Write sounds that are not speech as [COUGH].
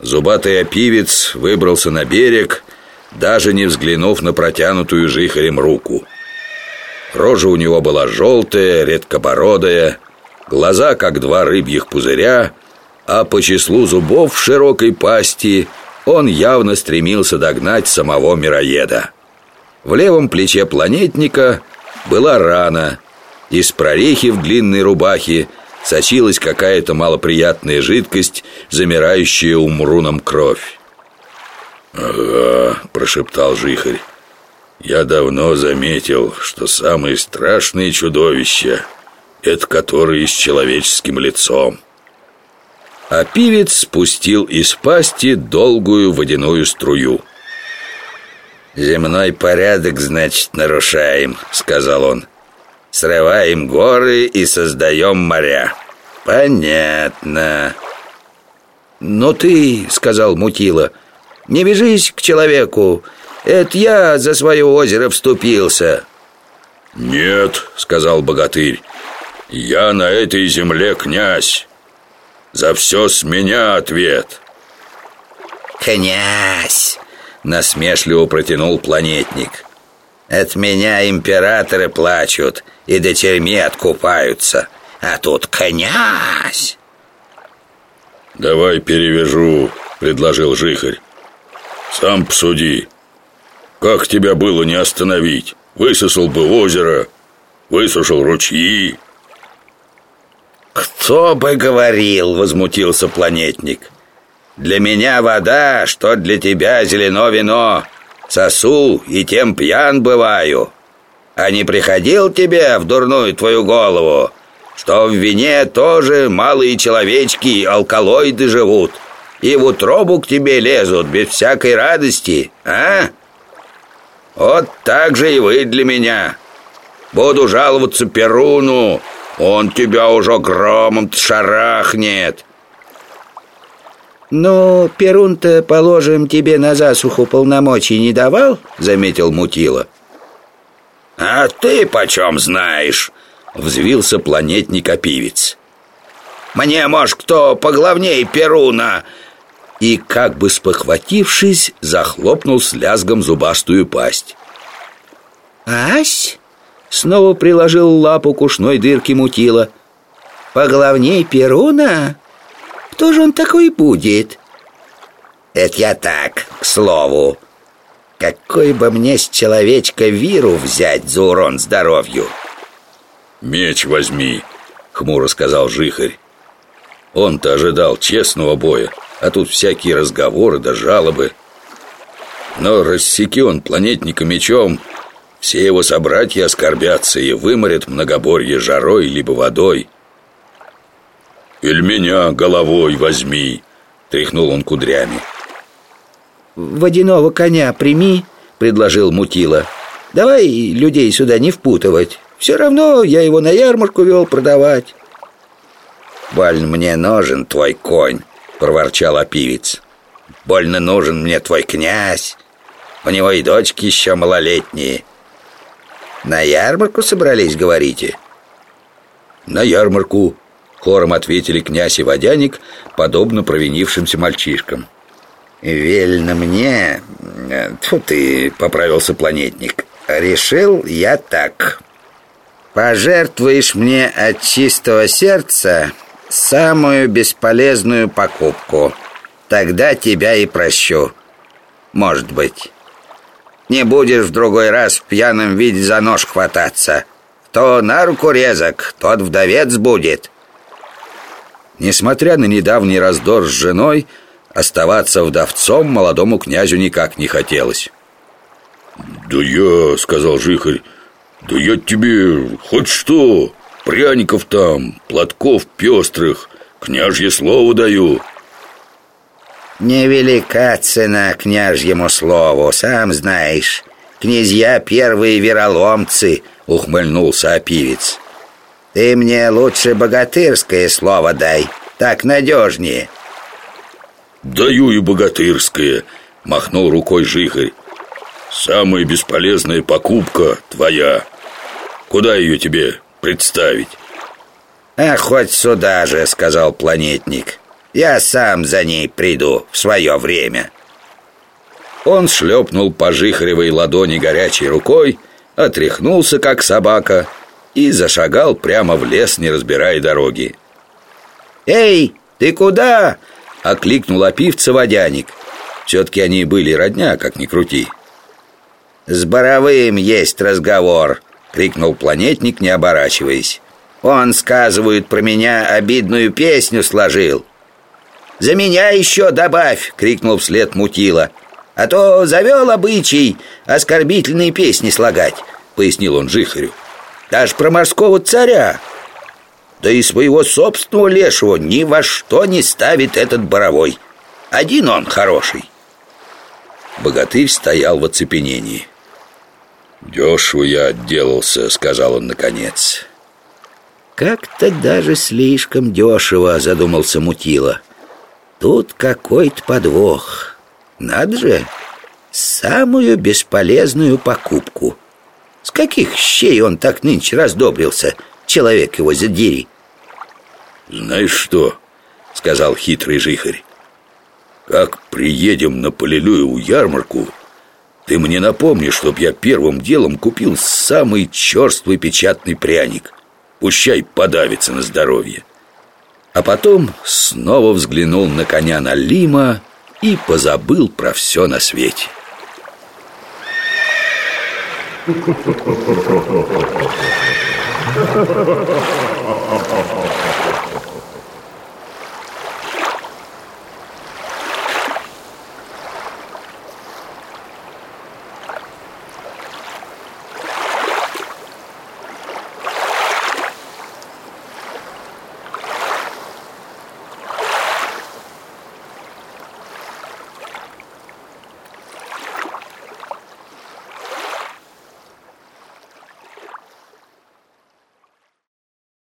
Зубатый опивец выбрался на берег, даже не взглянув на протянутую жихарем руку. Рожа у него была желтая, редкобородая, глаза как два рыбьих пузыря, а по числу зубов в широкой пасти он явно стремился догнать самого мироеда. В левом плече планетника была рана. Из прорехи в длинной рубахе сочилась какая-то малоприятная жидкость, замирающая умруном кровь. «Ага», — прошептал Жихарь. «Я давно заметил, что самые страшные чудовища — это которые с человеческим лицом». А пивец спустил из пасти долгую водяную струю. «Земной порядок, значит, нарушаем», — сказал он. «Срываем горы и создаем моря». «Понятно». «Но ты, — сказал Мутила, — не вяжись к человеку. Это я за свое озеро вступился». «Нет, — сказал богатырь, — я на этой земле князь. За все с меня ответ». «Князь!» Насмешливо протянул планетник От меня императоры плачут И до тюрьмы откупаются А тут князь «Давай перевяжу», — предложил Жихарь. «Сам посуди. Как тебя было не остановить? Высосал бы озеро, высушил ручьи». «Кто бы говорил?» — возмутился планетник. Для меня вода, что для тебя зелено вино. Сосу и тем пьян бываю. А не приходил тебе в дурную твою голову, что в вине тоже малые человечки алкалоиды живут и в утробу к тебе лезут без всякой радости, а? Вот так же и вы для меня. Буду жаловаться Перуну, он тебя уже громом шарахнет. «Ну, Перун-то, положим, тебе на засуху полномочий не давал?» — заметил Мутила. «А ты почем знаешь?» — взвился планетник-опивец. «Мне, может, кто поглавней Перуна?» И, как бы спохватившись, захлопнул с лязгом зубастую пасть. «Ась?» — снова приложил лапу к ушной дырке Мутила. «Поглавней Перуна?» Кто же он такой будет? Это я так, к слову. Какой бы мне с человечка виру взять за урон здоровью? Меч возьми, хмуро сказал Жихарь. Он-то ожидал честного боя, а тут всякие разговоры да жалобы. Но рассеки он планетника мечом, все его собратья оскорбятся и выморят многоборье жарой либо водой. Или меня головой возьми Тряхнул он кудрями «Водяного коня прими», — предложил Мутила «Давай людей сюда не впутывать Все равно я его на ярмарку вел продавать». «Больно мне нужен твой конь», — проворчал опивец «Больно нужен мне твой князь У него и дочки еще малолетние На ярмарку собрались, говорите?» «На ярмарку», Хором ответили князь и водяник, подобно провинившимся мальчишкам. «Вельно мне...» Тьфу ты, поправился планетник. «Решил я так. Пожертвуешь мне от чистого сердца самую бесполезную покупку. Тогда тебя и прощу. Может быть. Не будешь в другой раз в пьяном виде за нож хвататься. Кто на руку резок, тот вдовец будет». Несмотря на недавний раздор с женой, оставаться вдовцом молодому князю никак не хотелось. «Да я, — сказал Жихарь, — да я тебе хоть что, пряников там, платков пестрых, княжье слово даю». «Невелика цена княжьему слову, сам знаешь. Князья первые вероломцы», — ухмыльнулся опивец. Ты мне лучше богатырское слово дай, так надежнее. Даю и богатырское, махнул рукой Жихарь. Самая бесполезная покупка твоя. Куда ее тебе представить? А хоть сюда же, сказал планетник. Я сам за ней приду в свое время Он шлепнул по жихаревой ладони горячей рукой Отряхнулся, как собака И зашагал прямо в лес, не разбирая дороги «Эй, ты куда?» — окликнул опивца водяник Все-таки они были родня, как ни крути «С Боровым есть разговор», — крикнул планетник, не оборачиваясь. «Он, сказывают, про меня обидную песню сложил «За меня еще добавь!» — крикнул вслед Мутила. «А то завел обычай оскорбительные песни слагать», — пояснил он Жихарю. «Даже про морского царя да и своего собственного лешего ни во что не ставит этот боровой. Один он хороший Богатырь стоял в оцепенении «Дешево я отделался», — сказал он наконец. «Как-то даже слишком дешево», — задумался Мутила Тут какой-то подвох. Надо же, самую бесполезную покупку. С каких щей он так нынче раздобрился, человек его задери? «Знаешь что?» — сказал хитрый жихарь. «Как приедем на Полилюеву ярмарку Ты мне напомни, чтоб я первым делом купил самый черствый печатный пряник Пущай подавится на здоровье а потом снова взглянул на коня Налима и позабыл про все на свете. [LAUGHS]